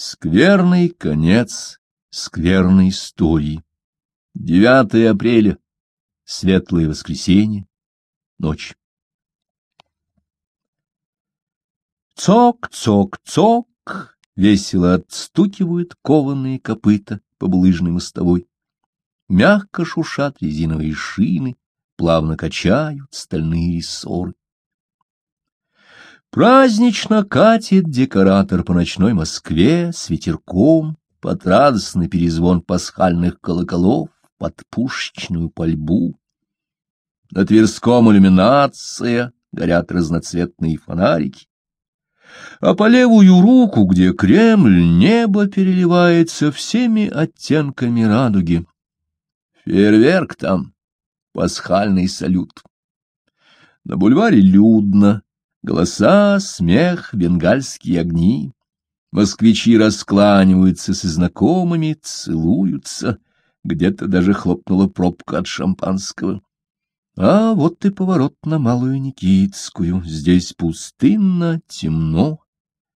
Скверный конец скверной истории. 9 апреля. Светлое воскресенье. Ночь. Цок-цок-цок! Весело отстукивают кованые копыта по булыжной мостовой. Мягко шушат резиновые шины, плавно качают стальные рессоры. Празднично катит декоратор по ночной Москве с ветерком под радостный перезвон пасхальных колоколов, под пушечную пальбу. На Тверском иллюминация, горят разноцветные фонарики. А по левую руку, где Кремль, небо переливается всеми оттенками радуги. Фейерверк там, пасхальный салют. На бульваре людно, Голоса, смех, бенгальские огни. Москвичи раскланиваются со знакомыми, целуются. Где-то даже хлопнула пробка от шампанского. А вот и поворот на Малую Никитскую. Здесь пустынно, темно,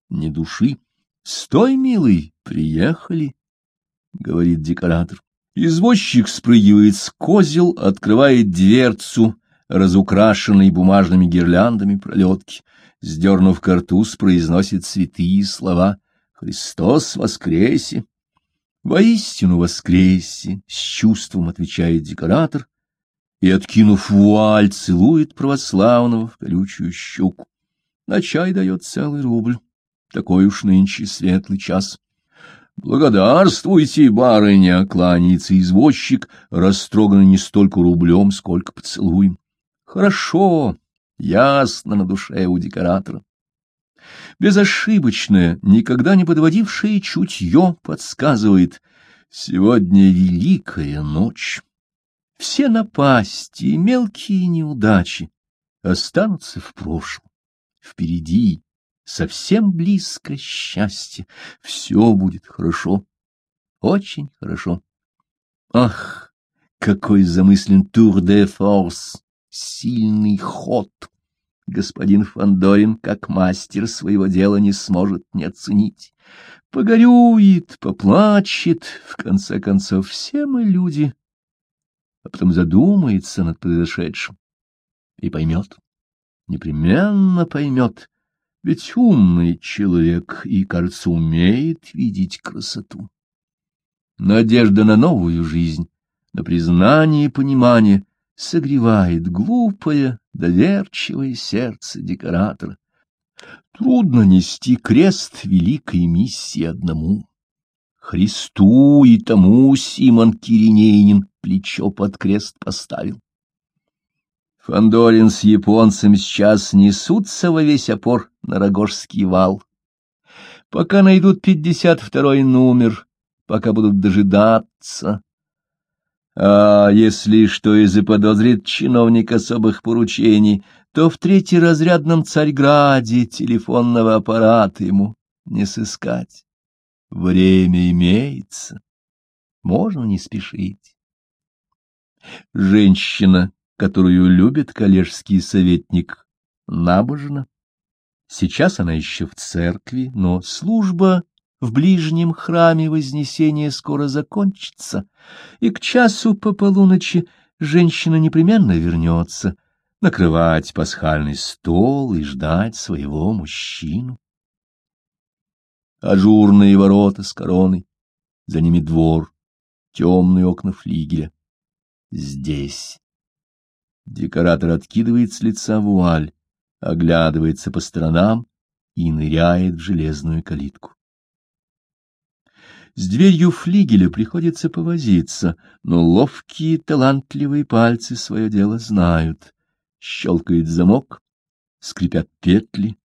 ни души. — Стой, милый, приехали, — говорит декоратор. Извозчик спрыгивает с козел, открывает дверцу разукрашенной бумажными гирляндами пролетки. Сдернув картуз, произносит святые слова «Христос воскресе!» «Воистину воскресе!» — с чувством отвечает декоратор и, откинув вуаль, целует православного в колючую щуку. На чай дает целый рубль. Такой уж нынче светлый час. «Благодарствуйте, барыня!» — кланяется извозчик, растроганный не столько рублем, сколько поцелуем. Хорошо, ясно на душе у декоратора. Безошибочное, никогда не подводившее чутье подсказывает «Сегодня великая ночь». Все напасти и мелкие неудачи останутся в прошлом. Впереди, совсем близко счастье. Все будет хорошо, очень хорошо. Ах, какой замыслен тур де форс! Сильный ход. Господин Фандорин, как мастер своего дела, не сможет не оценить. Погорюет, поплачет, в конце концов, все мы люди. А потом задумается над произошедшим и поймет, непременно поймет, ведь умный человек и, кажется, умеет видеть красоту. Надежда на новую жизнь, на признание и понимание — согревает глупое, доверчивое сердце декоратора. Трудно нести крест великой миссии одному. Христу и тому Симон Киринейнин плечо под крест поставил. Фандорин с японцем сейчас несутся во весь опор на Рогожский вал. Пока найдут пятьдесят второй номер, пока будут дожидаться, а если что и заподозрит чиновник особых поручений, то в третьеразрядном Царьграде телефонного аппарата ему не сыскать. Время имеется, можно не спешить. Женщина, которую любит коллежский советник, набожна. Сейчас она еще в церкви, но служба в ближнем храме Вознесения скоро закончится, и к часу по полуночи женщина непременно вернется накрывать пасхальный стол и ждать своего мужчину. Ажурные ворота с короной, за ними двор, темные окна флигеля. Здесь. Декоратор откидывает с лица вуаль, оглядывается по сторонам и ныряет в железную калитку. С дверью флигеля приходится повозиться, но ловкие, талантливые пальцы свое дело знают. Щелкает замок, скрипят петли,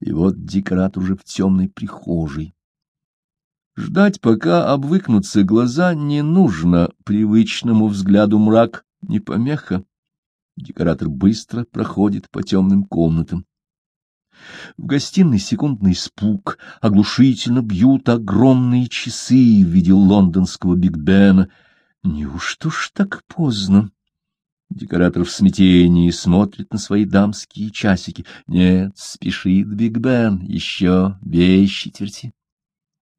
и вот декоратор уже в темной прихожей. Ждать, пока обвыкнутся глаза, не нужно, привычному взгляду мрак не помеха. Декоратор быстро проходит по темным комнатам. В гостиной секундный испуг, оглушительно бьют огромные часы в виде лондонского Биг Бена. Неужто ж так поздно? Декоратор в смятении смотрит на свои дамские часики. Нет, спешит Биг Бен, еще без четверти.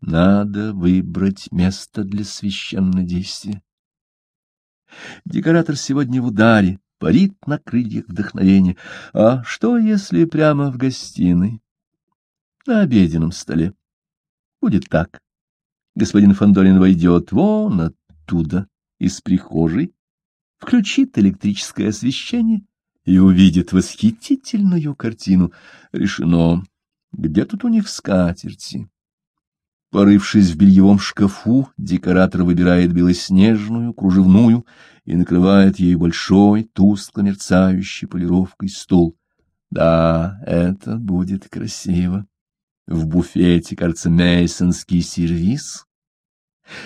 Надо выбрать место для священнодействия. Декоратор сегодня в ударе, парит на крыльях вдохновения. А что, если прямо в гостиной, на обеденном столе? Будет так. Господин Фандорин войдет вон оттуда, из прихожей, включит электрическое освещение и увидит восхитительную картину. Решено. Где тут у них скатерти? Порывшись в бельевом шкафу, декоратор выбирает белоснежную, кружевную и накрывает ей большой, тускло мерцающий полировкой стол. Да, это будет красиво. В буфете, кажется, мейсонский сервиз.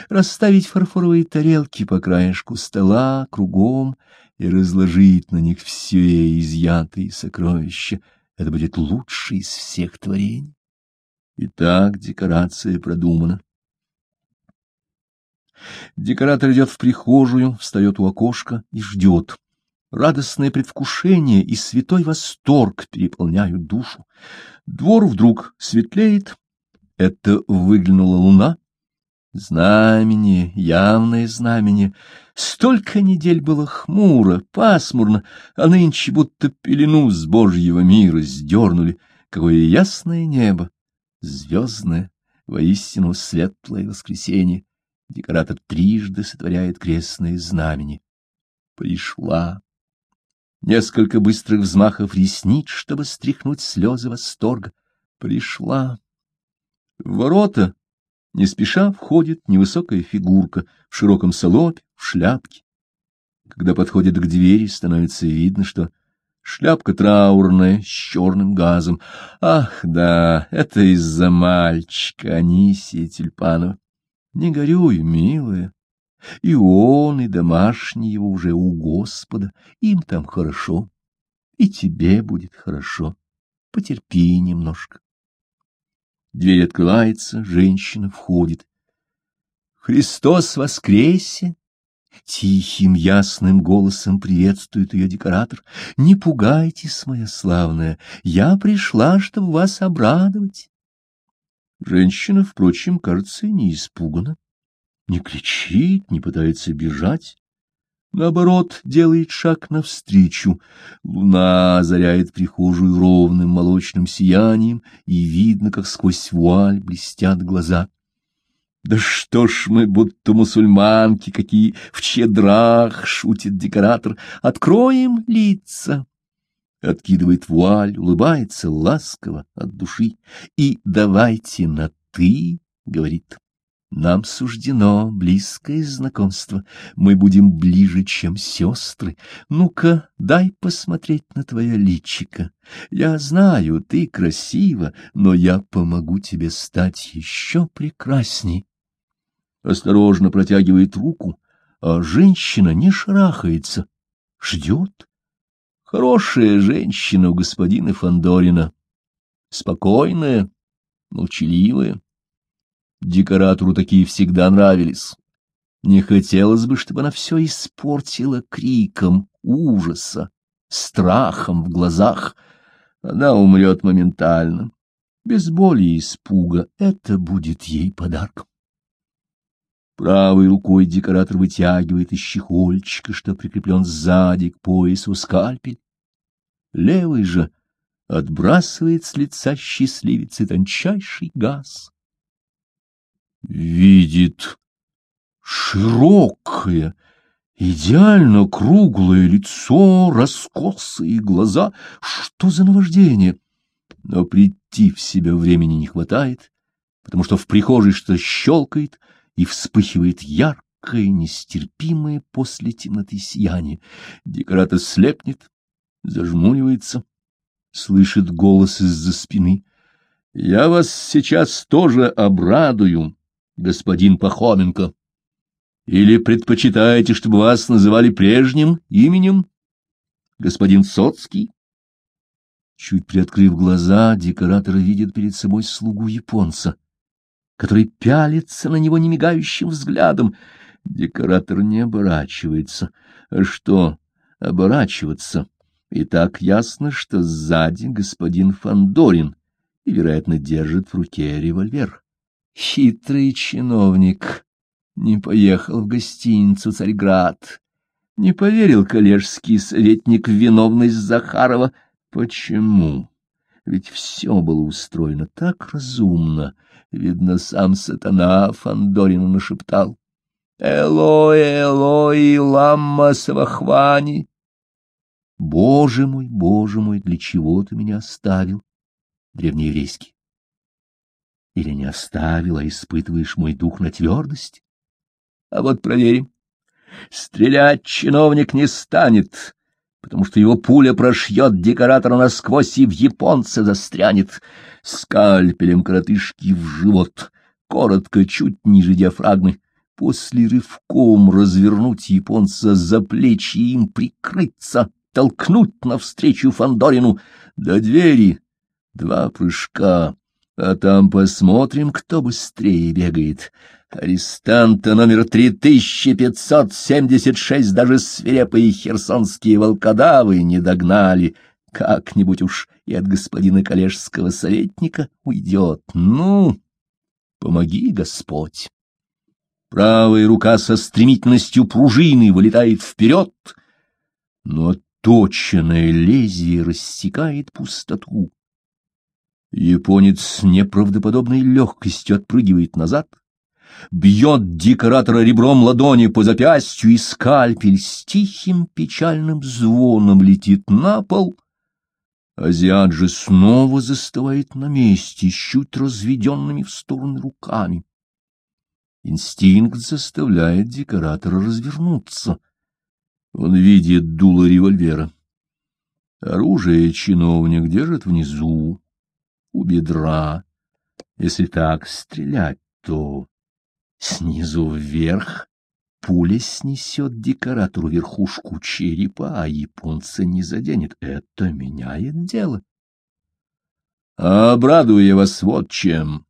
Расставить фарфоровые тарелки по краешку стола, кругом, и разложить на них все изъятые сокровища. Это будет лучший из всех творений. Итак, декорация продумана. Декоратор идет в прихожую, встает у окошка и ждет. Радостное предвкушение и святой восторг переполняют душу. Двор вдруг светлеет. Это выглянула луна. Знамение, явное знамение. Столько недель было хмуро, пасмурно, а нынче будто пелену с Божьего мира сдернули. Какое ясное небо, звездное, воистину светлое воскресенье. Декоратор трижды сотворяет крестное знамени. Пришла. Несколько быстрых взмахов ресниц, чтобы стряхнуть слезы восторга. Пришла. В ворота не спеша входит невысокая фигурка в широком салопе, в шляпке. Когда подходит к двери, становится видно, что шляпка траурная, с черным газом. Ах, да, это из-за мальчика Анисия Тюльпанова. Не горюй, милая. И он, и домашний его уже у Господа, им там хорошо, и тебе будет хорошо. Потерпи немножко. Дверь открывается, женщина входит. Христос воскресе! Тихим, ясным голосом приветствует ее декоратор. Не пугайтесь, моя славная, я пришла, чтобы вас обрадовать. Женщина, впрочем, кажется, не испугана, не кричит, не пытается бежать. Наоборот, делает шаг навстречу. Луна озаряет прихожую ровным молочным сиянием, и видно, как сквозь вуаль блестят глаза. «Да что ж мы, будто мусульманки, какие в чедрах!» — шутит декоратор. «Откроем лица!» Откидывает вуаль, улыбается ласково от души. «И давайте на «ты», — говорит. Нам суждено близкое знакомство, мы будем ближе, чем сестры. Ну-ка, дай посмотреть на твое личико. Я знаю, ты красива, но я помогу тебе стать еще прекрасней. Осторожно протягивает руку, а женщина не шарахается, ждет. Хорошая женщина у господина Фандорина, спокойная, молчаливая. Декоратору такие всегда нравились. Не хотелось бы, чтобы она все испортила криком ужаса, страхом в глазах. Она умрет моментально. Без боли и испуга это будет ей подарком. Правой рукой декоратор вытягивает из чехольчика, что прикреплен сзади к поясу скальпель. Левый же отбрасывает с лица счастливицы тончайший газ видит широкое, идеально круглое лицо, раскосые глаза. Что за наваждение? Но прийти в себя времени не хватает, потому что в прихожей что-то щелкает и вспыхивает яркое, нестерпимое после темноты сияние. Декоратор слепнет, зажмуривается, слышит голос из-за спины. — Я вас сейчас тоже обрадую господин Пахоменко? Или предпочитаете, чтобы вас называли прежним именем, господин Соцкий? Чуть приоткрыв глаза, декоратор видит перед собой слугу японца, который пялится на него немигающим взглядом. Декоратор не оборачивается. А что оборачиваться? И так ясно, что сзади господин Фандорин и, вероятно, держит в руке револьвер. Хитрый чиновник не поехал в гостиницу «Царьград». Не поверил коллежский советник в виновность Захарова. Почему? Ведь все было устроено так разумно. Видно, сам сатана Фандорину нашептал. «Элой, Элой, ламма свахвани!» «Боже мой, Боже мой, для чего ты меня оставил?» Древнееврейский. Или не оставил, а испытываешь мой дух на твердость? А вот проверим. Стрелять чиновник не станет, потому что его пуля прошьет декоратора насквозь и в японца застрянет. Скальпелем коротышки в живот, коротко, чуть ниже диафрагмы. После рывком развернуть японца за плечи и им прикрыться, толкнуть навстречу Фандорину до двери. Два прыжка, а там посмотрим, кто быстрее бегает. Арестанта номер 3576 даже свирепые херсонские волкодавы не догнали. Как-нибудь уж и от господина коллежского советника уйдет. Ну, помоги, Господь. Правая рука со стремительностью пружины вылетает вперед, но точенное лезвие рассекает пустоту. Японец с неправдоподобной легкостью отпрыгивает назад, бьет декоратора ребром ладони по запястью, и скальпель с тихим печальным звоном летит на пол. Азиат же снова застывает на месте, чуть разведенными в стороны руками. Инстинкт заставляет декоратора развернуться. Он видит дуло револьвера. Оружие чиновник держит внизу, у бедра. Если так стрелять, то снизу вверх пуля снесет декоратору верхушку черепа, а японца не заденет. Это меняет дело. Обрадую я вас вот чем.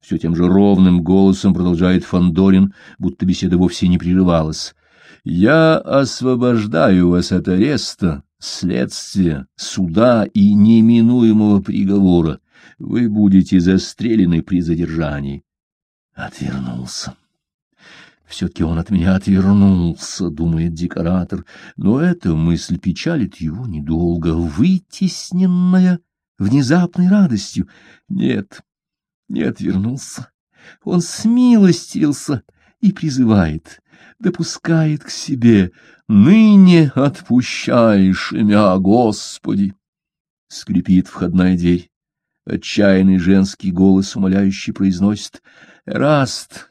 Все тем же ровным голосом продолжает Фандорин, будто беседа вовсе не прерывалась. Я освобождаю вас от ареста, следствия, суда и неминуемого приговора. Вы будете застрелены при задержании. Отвернулся. Все-таки он от меня отвернулся, думает декоратор, но эта мысль печалит его недолго, вытесненная внезапной радостью. Нет, не отвернулся. Он смилостился и призывает, допускает к себе. Ныне отпущаешь имя Господи. Скрипит входная дверь. Отчаянный женский голос умоляющий произносит «Раст,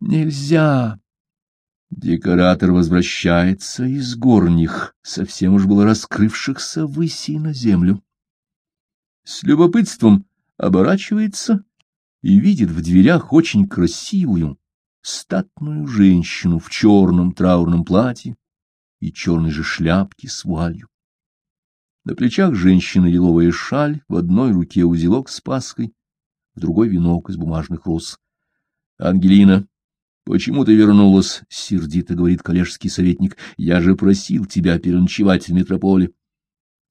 нельзя!» Декоратор возвращается из горних, совсем уж было раскрывшихся высей на землю. С любопытством оборачивается и видит в дверях очень красивую, статную женщину в черном траурном платье и черной же шляпке с вуалью. На плечах женщины лиловая шаль, в одной руке узелок с паской, в другой венок из бумажных роз. — Ангелина, почему ты вернулась? — сердито говорит коллежский советник. — Я же просил тебя переночевать в метрополе.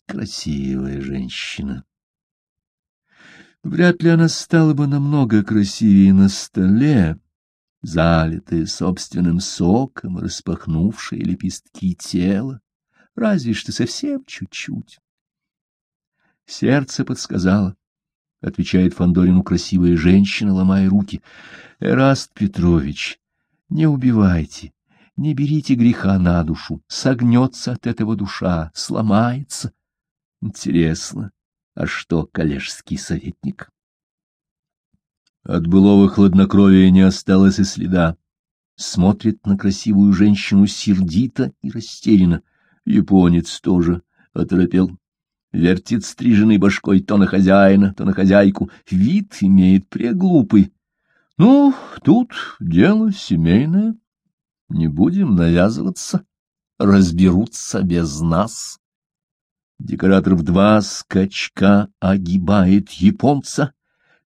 Красивая женщина. Вряд ли она стала бы намного красивее на столе, залитое собственным соком, распахнувшее лепестки тела, разве что совсем чуть-чуть. Сердце подсказало, — отвечает Фандорину красивая женщина, ломая руки. — Эраст Петрович, не убивайте, не берите греха на душу, согнется от этого душа, сломается. Интересно, а что коллежский советник? От былого хладнокровия не осталось и следа. Смотрит на красивую женщину сердито и растерянно. Японец тоже оторопел. Вертит стриженной башкой то на хозяина, то на хозяйку. Вид имеет преглупый. Ну, тут дело семейное. Не будем навязываться. Разберутся без нас. Декоратор в два скачка огибает японца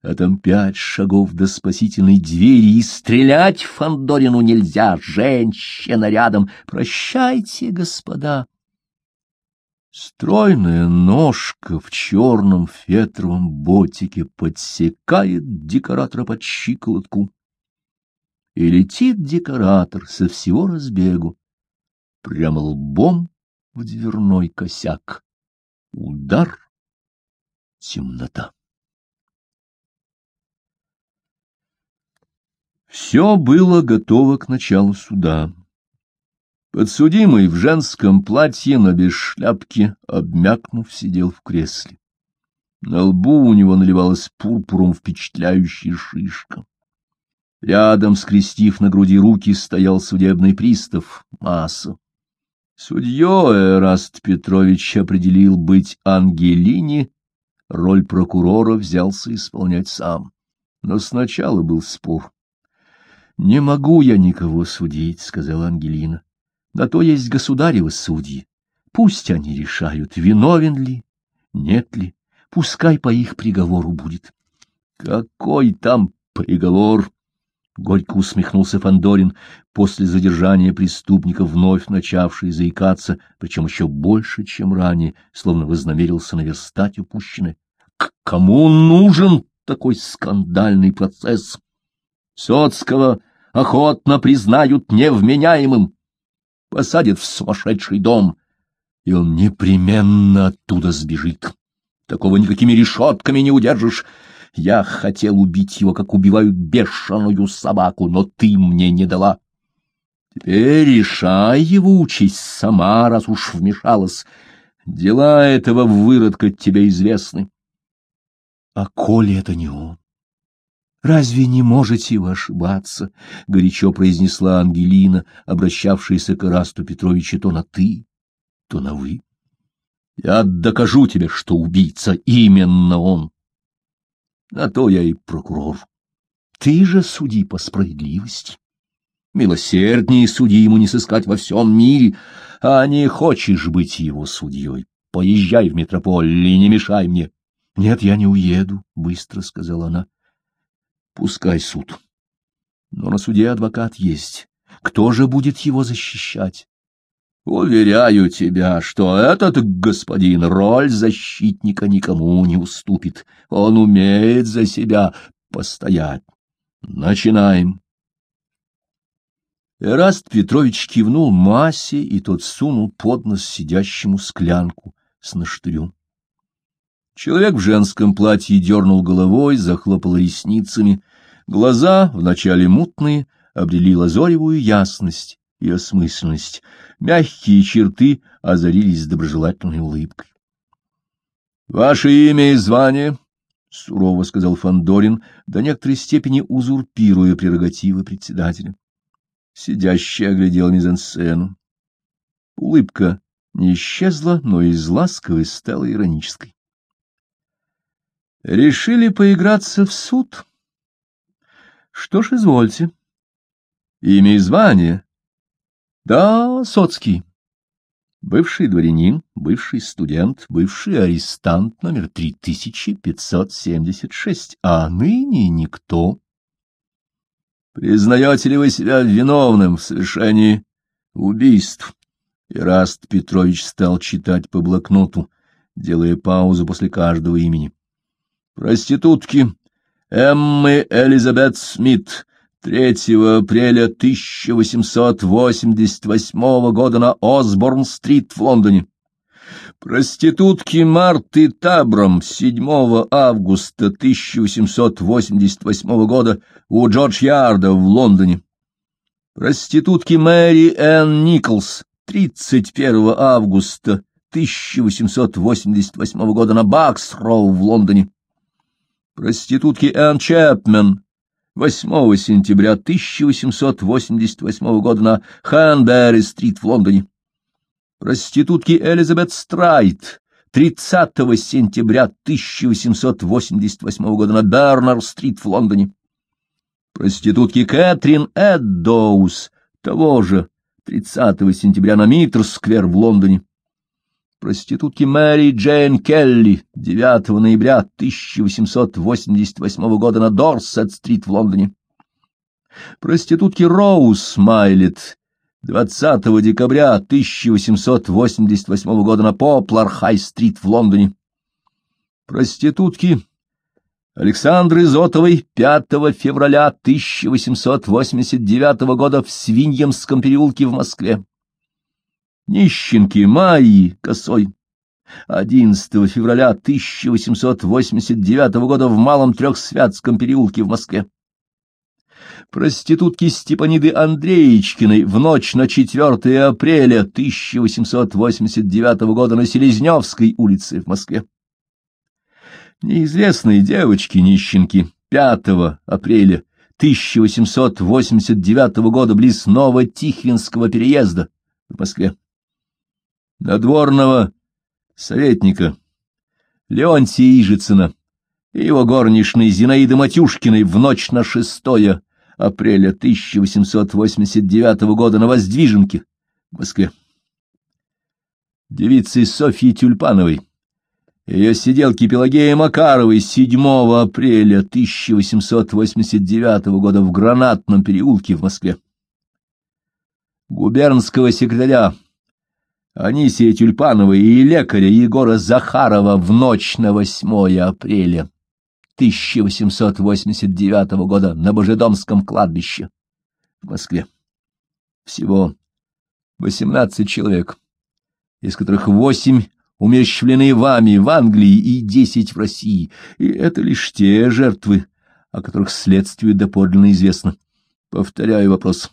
а там пять шагов до спасительной двери, и стрелять Фандорину нельзя, женщина рядом. Прощайте, господа. Стройная ножка в черном фетровом ботике подсекает декоратора под щиколотку. И летит декоратор со всего разбегу, прямо лбом в дверной косяк. Удар, темнота. Все было готово к началу суда. Подсудимый в женском платье, но без шляпки, обмякнув, сидел в кресле. На лбу у него наливалась пурпуром впечатляющая шишка. Рядом, скрестив на груди руки, стоял судебный пристав Маса. Судьей Эраст Петрович определил быть Ангелине, роль прокурора взялся исполнять сам. Но сначала был спор. — Не могу я никого судить, — сказала Ангелина. — На то есть государевы судьи. Пусть они решают, виновен ли, нет ли. Пускай по их приговору будет. — Какой там приговор? — горько усмехнулся Фандорин, после задержания преступника, вновь начавший заикаться, причем еще больше, чем ранее, словно вознамерился наверстать упущенное. — К кому нужен такой скандальный процесс? Соцкого охотно признают невменяемым, посадят в сумасшедший дом, и он непременно оттуда сбежит. Такого никакими решетками не удержишь. Я хотел убить его, как убивают бешеную собаку, но ты мне не дала. Теперь решай его участь сама, раз уж вмешалась. Дела этого выродка тебе известны. А коли это не он? Разве не можете вы ошибаться? — горячо произнесла Ангелина, обращавшаяся к Расту Петровичу то на «ты», то на «вы». — Я докажу тебе, что убийца именно он. На то я и прокурор. Ты же суди по справедливости. Милосерднее суди ему не сыскать во всем мире, а не хочешь быть его судьей. Поезжай в метрополь и не мешай мне. — Нет, я не уеду, — быстро сказала она. Пускай суд. Но на суде адвокат есть. Кто же будет его защищать? Уверяю тебя, что этот господин роль защитника никому не уступит. Он умеет за себя постоять. Начинаем. Эраст Петрович кивнул массе, и тот сунул под нос сидящему склянку с наштырем. Человек в женском платье дернул головой, захлопал ресницами. Глаза, вначале мутные, обрели лазоревую ясность и осмысленность. Мягкие черты озарились доброжелательной улыбкой. — Ваше имя и звание? — сурово сказал Фандорин, до некоторой степени узурпируя прерогативы председателя. Сидящий оглядел мизансцену. Улыбка не исчезла, но из ласковой стала иронической. Решили поиграться в суд? Что ж, извольте. Имя и звание? Да, Соцкий. Бывший дворянин, бывший студент, бывший арестант номер 3576, а ныне никто. Признаете ли вы себя виновным в совершении убийств? Ираст Петрович стал читать по блокноту, делая паузу после каждого имени проститутки Эммы Элизабет Смит 3 апреля 1888 года на Осборн-стрит в Лондоне. Проститутки Марты Табром 7 августа 1888 года у Джордж-Ярда в Лондоне. Проститутки Мэри Энн Николс 31 августа 1888 года на Бакс-Роу в Лондоне проститутки Энн Чепмен 8 сентября 1888 года на Ханберри-стрит в Лондоне. Проститутки Элизабет Страйт 30 сентября 1888 года на Бернер-стрит в Лондоне. Проститутки Кэтрин Эддоус того же 30 сентября на Митр-сквер в Лондоне проститутки Мэри Джейн Келли 9 ноября 1888 года на Дорсет-стрит в Лондоне. Проститутки Роуз Майлет 20 декабря 1888 года на Поплар-Хай-стрит в Лондоне. Проститутки Александры Зотовой 5 февраля 1889 года в Свиньемском переулке в Москве. Нищенки Майи Косой 11 февраля 1889 года в Малом Трехсвятском переулке в Москве. Проститутки Степаниды Андреечкиной в ночь на 4 апреля 1889 года на Селезневской улице в Москве. Неизвестные девочки-нищенки 5 апреля 1889 года близ Ново-Тихвинского переезда в Москве. Надворного советника Леонтия Ижицына и его горничной Зинаиды Матюшкиной в ночь на 6 апреля 1889 года на Воздвиженке в Москве. Девицы Софьи Тюльпановой, ее сиделки Пелагея Макаровой 7 апреля 1889 года в Гранатном переулке в Москве. Губернского секретаря Анисия Тюльпанова и лекаря Егора Захарова в ночь на 8 апреля 1889 года на Божедомском кладбище в Москве. Всего 18 человек, из которых 8 умерщвлены вами в Англии и 10 в России, и это лишь те жертвы, о которых следствию доподлинно известно. Повторяю вопрос.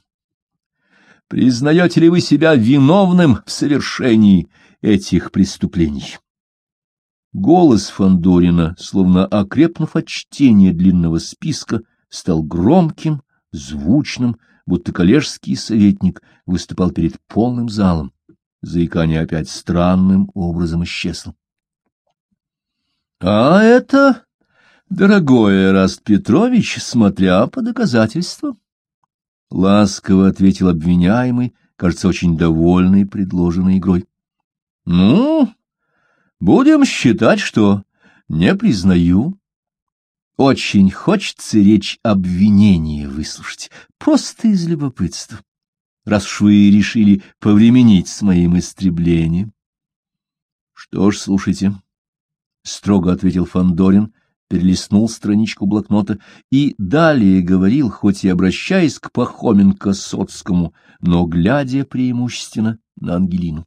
Признаете ли вы себя виновным в совершении этих преступлений? Голос Фандорина, словно окрепнув от чтения длинного списка, стал громким, звучным, будто коллежский советник выступал перед полным залом. Заикание опять странным образом исчезло. — А это, дорогой Раст Петрович, смотря по доказательствам. — ласково ответил обвиняемый, кажется, очень довольный предложенной игрой. — Ну, будем считать, что не признаю. Очень хочется речь обвинения выслушать, просто из любопытства, раз уж вы решили повременить с моим истреблением. — Что ж, слушайте, — строго ответил Фандорин перелистнул страничку блокнота и далее говорил, хоть и обращаясь к Пахоменко-Соцкому, но глядя преимущественно на Ангелину.